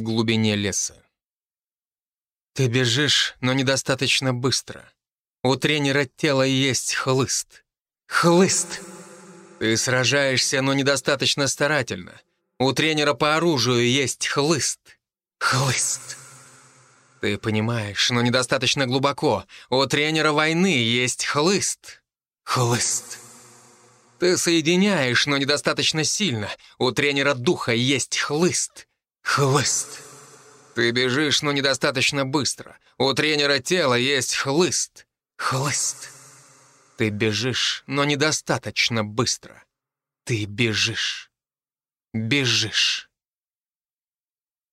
в глубине леса. Ты бежишь, но недостаточно быстро. У тренера тела есть хлыст. Хлыст! Ты сражаешься, но недостаточно старательно. У тренера по оружию есть хлыст. Хлыст! Ты понимаешь, но недостаточно глубоко. У тренера войны есть хлыст. Хлыст! Ты соединяешь, но недостаточно сильно. У тренера духа есть хлыст. Хлыст! Ты бежишь, но недостаточно быстро. У тренера тела есть хлыст. Хлыст. Ты бежишь, но недостаточно быстро. Ты бежишь. Бежишь.